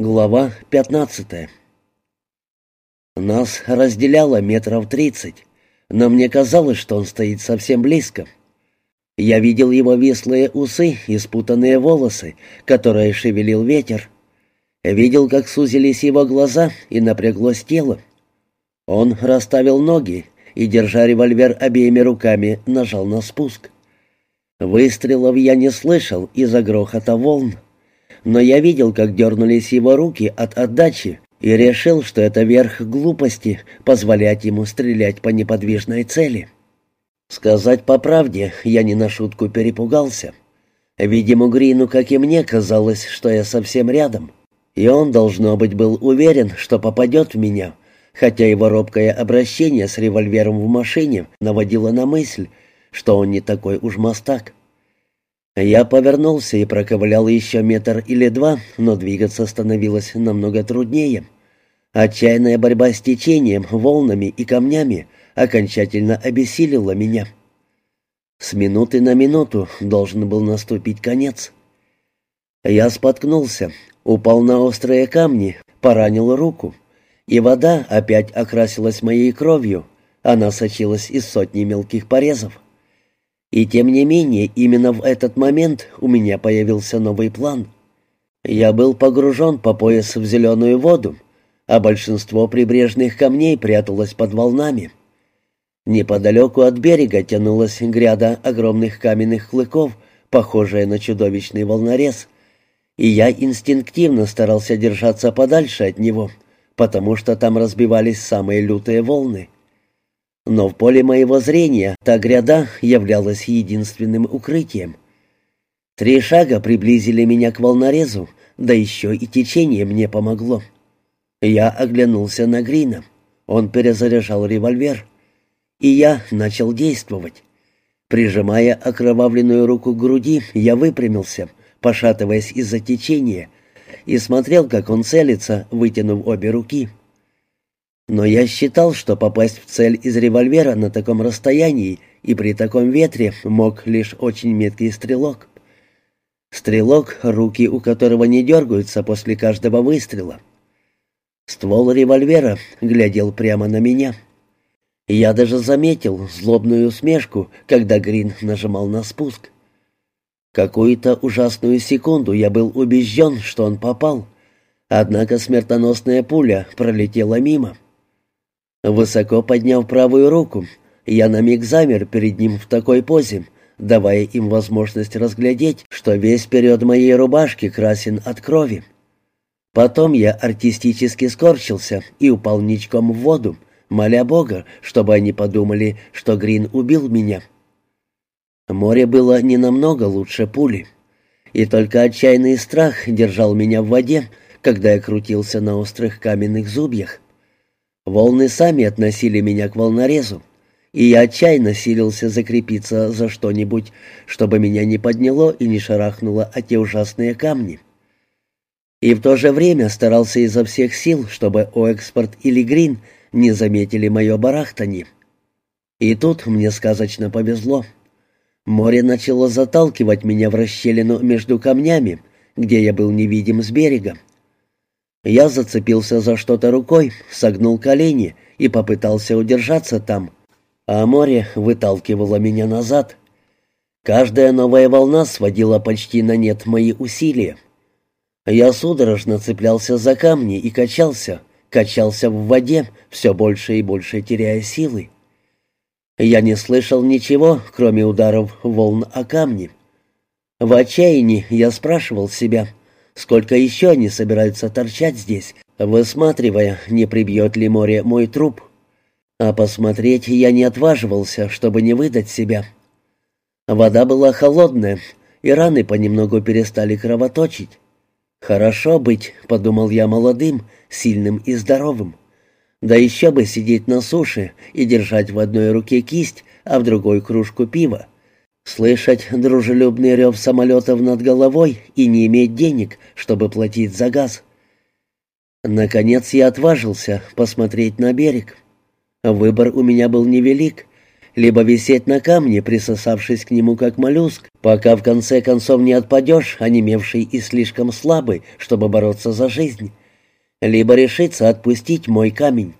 Глава 15 Нас разделяло метров тридцать, но мне казалось, что он стоит совсем близко. Я видел его веслые усы и спутанные волосы, которые шевелил ветер. Видел, как сузились его глаза и напряглось тело. Он расставил ноги и, держа револьвер обеими руками, нажал на спуск. Выстрелов я не слышал из-за грохота волн но я видел, как дернулись его руки от отдачи, и решил, что это верх глупости позволять ему стрелять по неподвижной цели. Сказать по правде, я не на шутку перепугался. Видимо, Грину, как и мне, казалось, что я совсем рядом. И он, должно быть, был уверен, что попадет в меня, хотя его робкое обращение с револьвером в машине наводило на мысль, что он не такой уж мастак. Я повернулся и проковылял еще метр или два, но двигаться становилось намного труднее. Отчаянная борьба с течением, волнами и камнями окончательно обессилила меня. С минуты на минуту должен был наступить конец. Я споткнулся, упал на острые камни, поранил руку, и вода опять окрасилась моей кровью, она сочилась из сотни мелких порезов. И тем не менее, именно в этот момент у меня появился новый план. Я был погружен по пояс в зеленую воду, а большинство прибрежных камней пряталось под волнами. Неподалеку от берега тянулась гряда огромных каменных клыков, похожая на чудовищный волнорез, и я инстинктивно старался держаться подальше от него, потому что там разбивались самые лютые волны. Но в поле моего зрения та гряда являлась единственным укрытием. Три шага приблизили меня к волнорезу, да еще и течение мне помогло. Я оглянулся на Грина. Он перезаряжал револьвер. И я начал действовать. Прижимая окровавленную руку к груди, я выпрямился, пошатываясь из-за течения, и смотрел, как он целится, вытянув обе руки. Но я считал, что попасть в цель из револьвера на таком расстоянии и при таком ветре мог лишь очень меткий стрелок. Стрелок, руки у которого не дергаются после каждого выстрела. Ствол револьвера глядел прямо на меня. Я даже заметил злобную усмешку, когда Грин нажимал на спуск. Какую-то ужасную секунду я был убежден, что он попал, однако смертоносная пуля пролетела мимо. Высоко подняв правую руку, я на миг замер перед ним в такой позе, давая им возможность разглядеть, что весь период моей рубашки красен от крови. Потом я артистически скорчился и упал ничком в воду, моля Бога, чтобы они подумали, что Грин убил меня. Море было не намного лучше пули, и только отчаянный страх держал меня в воде, когда я крутился на острых каменных зубьях. Волны сами относили меня к волнорезу, и я отчаянно силился закрепиться за что-нибудь, чтобы меня не подняло и не шарахнуло от те ужасные камни. И в то же время старался изо всех сил, чтобы Оэкспорт или Грин не заметили мое барахтанье. И тут мне сказочно повезло. Море начало заталкивать меня в расщелину между камнями, где я был невидим с берега. Я зацепился за что-то рукой, согнул колени и попытался удержаться там, а море выталкивало меня назад. Каждая новая волна сводила почти на нет мои усилия. Я судорожно цеплялся за камни и качался, качался в воде, все больше и больше теряя силы. Я не слышал ничего, кроме ударов волн о камни. В отчаянии я спрашивал себя, Сколько еще они собираются торчать здесь, высматривая, не прибьет ли море мой труп? А посмотреть я не отваживался, чтобы не выдать себя. Вода была холодная, и раны понемногу перестали кровоточить. «Хорошо быть», — подумал я молодым, сильным и здоровым. «Да еще бы сидеть на суше и держать в одной руке кисть, а в другой кружку пива слышать дружелюбный рев самолетов над головой и не иметь денег, чтобы платить за газ. Наконец я отважился посмотреть на берег. Выбор у меня был невелик, либо висеть на камне, присосавшись к нему как моллюск, пока в конце концов не отпадешь, онемевший и слишком слабый, чтобы бороться за жизнь, либо решиться отпустить мой камень.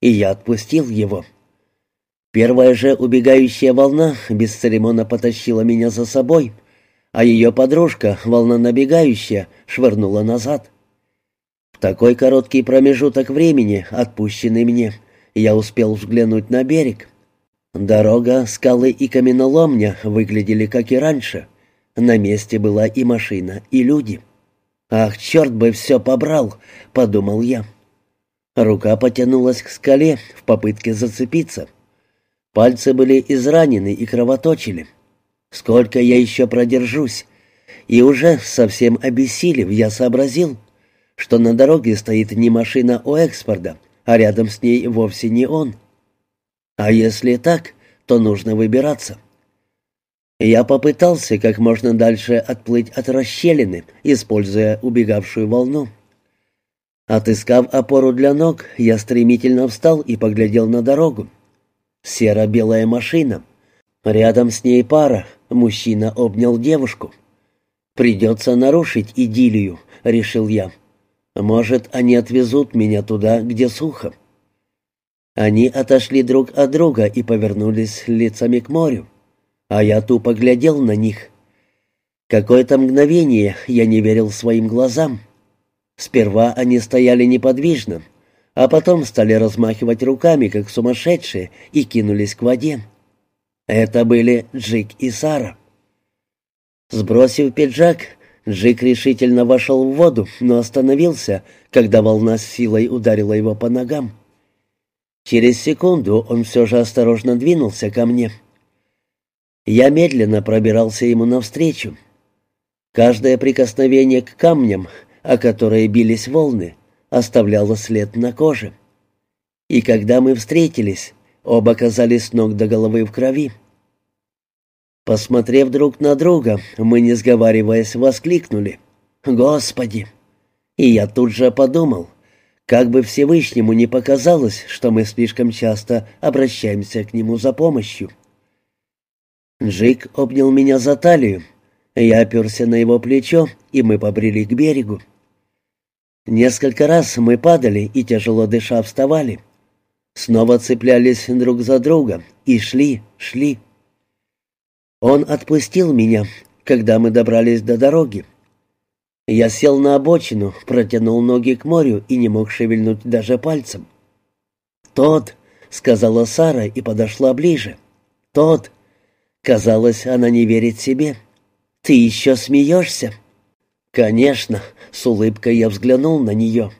И я отпустил его. Первая же убегающая волна бесцеремонно потащила меня за собой, а ее подружка, волна набегающая, швырнула назад. В такой короткий промежуток времени, отпущенный мне, я успел взглянуть на берег. Дорога, скалы и каменоломня выглядели как и раньше. На месте была и машина, и люди. «Ах, черт бы все побрал!» — подумал я. Рука потянулась к скале в попытке зацепиться. Пальцы были изранены и кровоточили. Сколько я еще продержусь? И уже, совсем обессилев, я сообразил, что на дороге стоит не машина у экспорта, а рядом с ней вовсе не он. А если так, то нужно выбираться. Я попытался как можно дальше отплыть от расщелины, используя убегавшую волну. Отыскав опору для ног, я стремительно встал и поглядел на дорогу. Серо-белая машина. Рядом с ней пара. Мужчина обнял девушку. «Придется нарушить идиллию», — решил я. «Может, они отвезут меня туда, где сухо». Они отошли друг от друга и повернулись лицами к морю, а я тупо глядел на них. Какое-то мгновение я не верил своим глазам. Сперва они стояли неподвижно, а потом стали размахивать руками, как сумасшедшие, и кинулись к воде. Это были Джик и Сара. Сбросив пиджак, Джик решительно вошел в воду, но остановился, когда волна с силой ударила его по ногам. Через секунду он все же осторожно двинулся ко мне. Я медленно пробирался ему навстречу. Каждое прикосновение к камням, о которые бились волны, оставляло след на коже. И когда мы встретились, оба оказались ног до головы в крови. Посмотрев друг на друга, мы, не сговариваясь, воскликнули «Господи!» И я тут же подумал — как бы Всевышнему не показалось, что мы слишком часто обращаемся к нему за помощью. Джик обнял меня за талию. Я оперся на его плечо, и мы побрели к берегу. Несколько раз мы падали и, тяжело дыша, вставали. Снова цеплялись друг за друга и шли, шли. Он отпустил меня, когда мы добрались до дороги. Я сел на обочину, протянул ноги к морю и не мог шевельнуть даже пальцем. «Тот», — сказала Сара и подошла ближе. «Тот». Казалось, она не верит себе. «Ты еще смеешься?» «Конечно», — с улыбкой я взглянул на нее.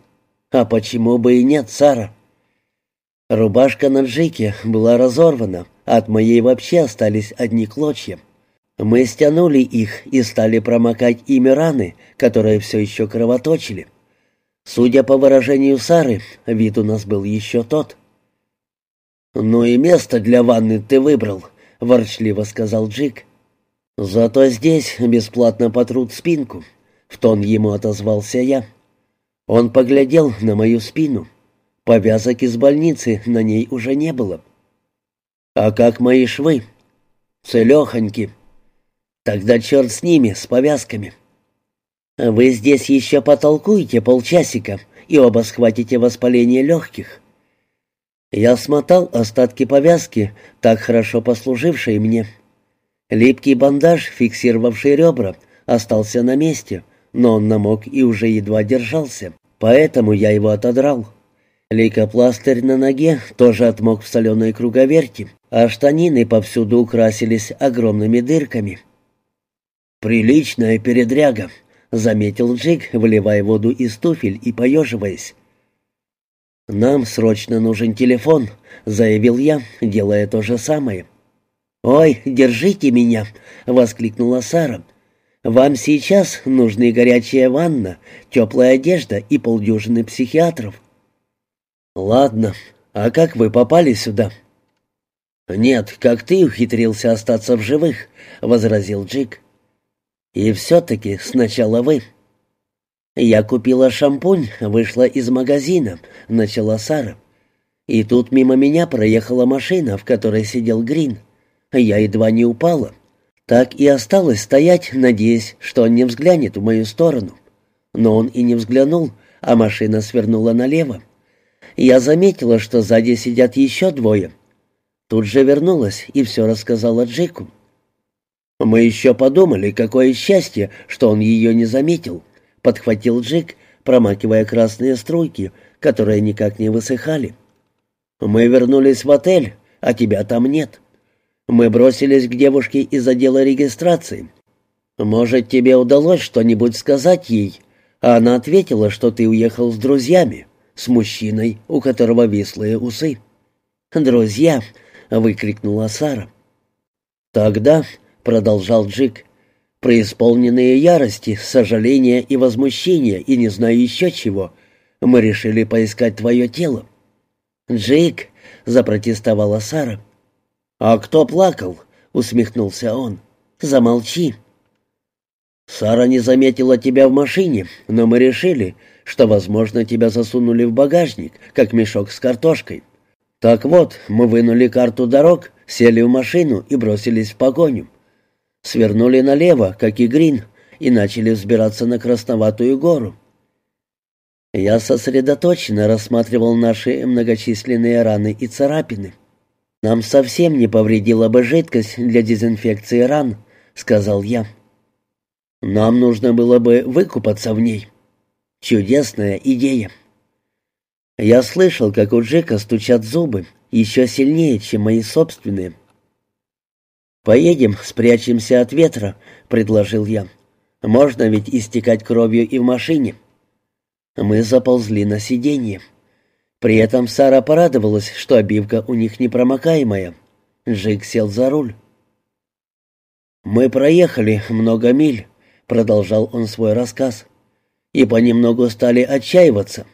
«А почему бы и нет, Сара?» Рубашка на Джике была разорвана, от моей вообще остались одни клочья. Мы стянули их и стали промокать ими раны, которые все еще кровоточили. Судя по выражению Сары, вид у нас был еще тот. «Ну и место для ванны ты выбрал», — ворчливо сказал Джик. «Зато здесь бесплатно потрут спинку», — в тон ему отозвался я. Он поглядел на мою спину. Повязок из больницы на ней уже не было. «А как мои швы?» «Целехоньки», Тогда черт с ними, с повязками. Вы здесь еще потолкуете полчасика и оба схватите воспаление легких. Я смотал остатки повязки, так хорошо послужившей мне. Липкий бандаж, фиксировавший ребра, остался на месте, но он намок и уже едва держался, поэтому я его отодрал. Лейкопластырь на ноге тоже отмок в соленой круговерти, а штанины повсюду украсились огромными дырками. «Приличная передряга», — заметил Джик, выливая воду из туфель и поеживаясь. «Нам срочно нужен телефон», — заявил я, делая то же самое. «Ой, держите меня!» — воскликнула Сара. «Вам сейчас нужны горячая ванна, теплая одежда и полдюжины психиатров». «Ладно, а как вы попали сюда?» «Нет, как ты ухитрился остаться в живых», — возразил Джик. И все-таки сначала вы. Я купила шампунь, вышла из магазина, начала Сара. И тут мимо меня проехала машина, в которой сидел Грин. Я едва не упала. Так и осталось стоять, надеясь, что он не взглянет в мою сторону. Но он и не взглянул, а машина свернула налево. Я заметила, что сзади сидят еще двое. Тут же вернулась и все рассказала Джеку. «Мы еще подумали, какое счастье, что он ее не заметил», — подхватил Джек, промакивая красные струйки, которые никак не высыхали. «Мы вернулись в отель, а тебя там нет. Мы бросились к девушке из отдела регистрации. Может, тебе удалось что-нибудь сказать ей?» А она ответила, что ты уехал с друзьями, с мужчиной, у которого вислые усы. «Друзья!» — выкрикнула Сара. «Тогда», — продолжал Джик, — «преисполненные ярости, сожаления и возмущения, и не знаю еще чего, мы решили поискать твое тело. «Джейк!» — запротестовала Сара. «А кто плакал?» — усмехнулся он. «Замолчи!» «Сара не заметила тебя в машине, но мы решили, что, возможно, тебя засунули в багажник, как мешок с картошкой. Так вот, мы вынули карту дорог, сели в машину и бросились в погоню. Свернули налево, как и Грин, и начали взбираться на Красноватую гору. Я сосредоточенно рассматривал наши многочисленные раны и царапины. «Нам совсем не повредила бы жидкость для дезинфекции ран», — сказал я. «Нам нужно было бы выкупаться в ней. Чудесная идея». Я слышал, как у Джека стучат зубы, еще сильнее, чем мои собственные. «Поедем, спрячемся от ветра», — предложил я. «Можно ведь истекать кровью и в машине». Мы заползли на сиденье. При этом Сара порадовалась, что обивка у них непромокаемая. Джик сел за руль. «Мы проехали много миль», — продолжал он свой рассказ, «и понемногу стали отчаиваться.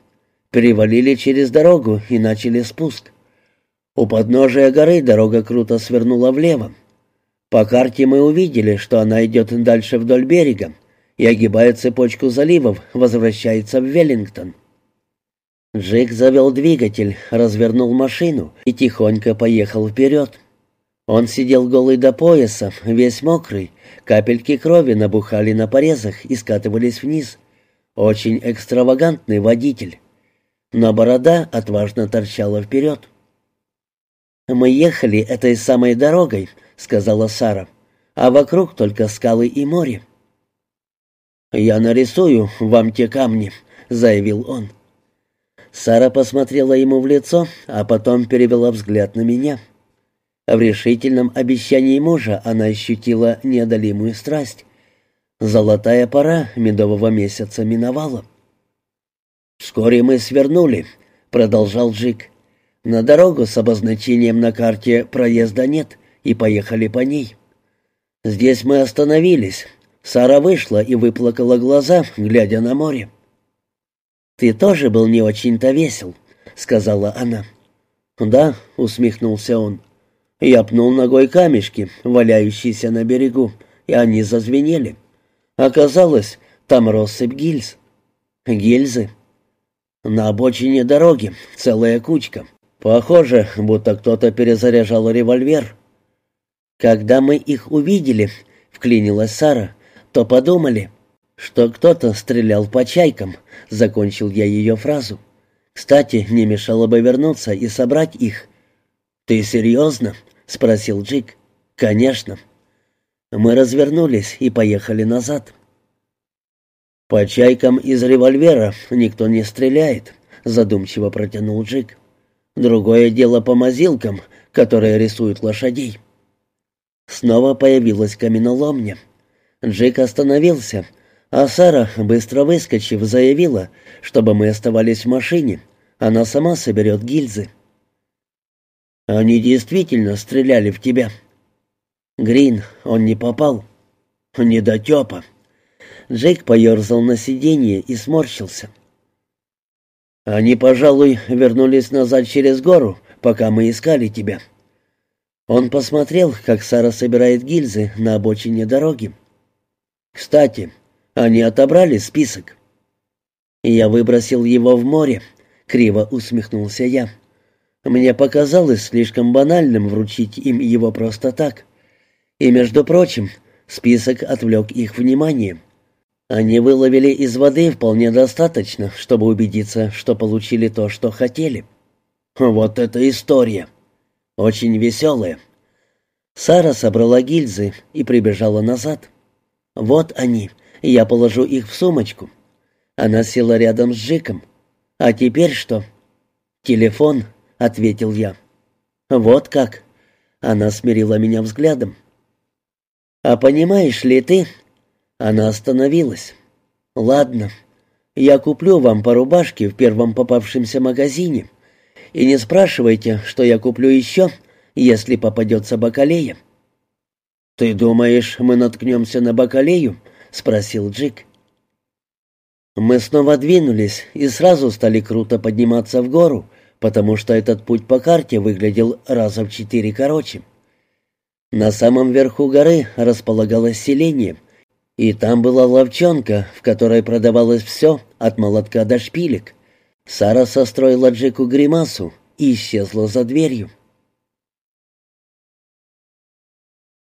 Перевалили через дорогу и начали спуск. У подножия горы дорога круто свернула влево. По карте мы увидели, что она идет дальше вдоль берега, и, огибая цепочку заливов, возвращается в Веллингтон. Джек завел двигатель, развернул машину и тихонько поехал вперед. Он сидел голый до пояса, весь мокрый, капельки крови набухали на порезах и скатывались вниз. Очень экстравагантный водитель. Но борода отважно торчала вперед. «Мы ехали этой самой дорогой», — сказала Сара, — «а вокруг только скалы и море. «Я нарисую вам те камни», — заявил он. Сара посмотрела ему в лицо, а потом перевела взгляд на меня. В решительном обещании мужа она ощутила неодолимую страсть. Золотая пора медового месяца миновала. «Вскоре мы свернули», — продолжал Джик. «На дорогу с обозначением на карте проезда нет, и поехали по ней. Здесь мы остановились, Сара вышла и выплакала глаза, глядя на море. «Ты тоже был не очень-то весел», — сказала она. «Да», — усмехнулся он. Я пнул ногой камешки, валяющиеся на берегу, и они зазвенели. Оказалось, там россыпь гильз. Гильзы. На обочине дороги целая кучка. Похоже, будто кто-то перезаряжал револьвер. Когда мы их увидели, вклинилась Сара, то подумали, что кто-то стрелял по чайкам», — закончил я ее фразу. «Кстати, не мешало бы вернуться и собрать их». «Ты серьезно?» — спросил Джик. «Конечно». Мы развернулись и поехали назад. «По чайкам из револьвера никто не стреляет», — задумчиво протянул Джик. «Другое дело по мазилкам, которые рисуют лошадей». Снова появилась каменоломня. Джек остановился, а Сара, быстро выскочив, заявила, чтобы мы оставались в машине. Она сама соберет гильзы. «Они действительно стреляли в тебя». «Грин, он не попал». «Недотепа». Джейк поерзал на сиденье и сморщился. «Они, пожалуй, вернулись назад через гору, пока мы искали тебя». Он посмотрел, как Сара собирает гильзы на обочине дороги. Кстати, они отобрали список. Я выбросил его в море, криво усмехнулся я. Мне показалось слишком банальным вручить им его просто так. И, между прочим, список отвлек их внимание. Они выловили из воды вполне достаточно, чтобы убедиться, что получили то, что хотели. Вот эта история. Очень веселая. Сара собрала гильзы и прибежала назад. Вот они. Я положу их в сумочку. Она села рядом с Джиком. А теперь что? Телефон, ответил я. Вот как. Она смирила меня взглядом. А понимаешь ли ты, она остановилась. «Ладно, я куплю вам по рубашке в первом попавшемся магазине. И не спрашивайте, что я куплю еще, если попадется бакалея». «Ты думаешь, мы наткнемся на бакалею?» — спросил Джик. Мы снова двинулись и сразу стали круто подниматься в гору, потому что этот путь по карте выглядел раза в четыре короче. На самом верху горы располагалось селение — и там была ловчонка, в которой продавалось все, от молотка до шпилек. Сара состроила Джеку гримасу и исчезла за дверью.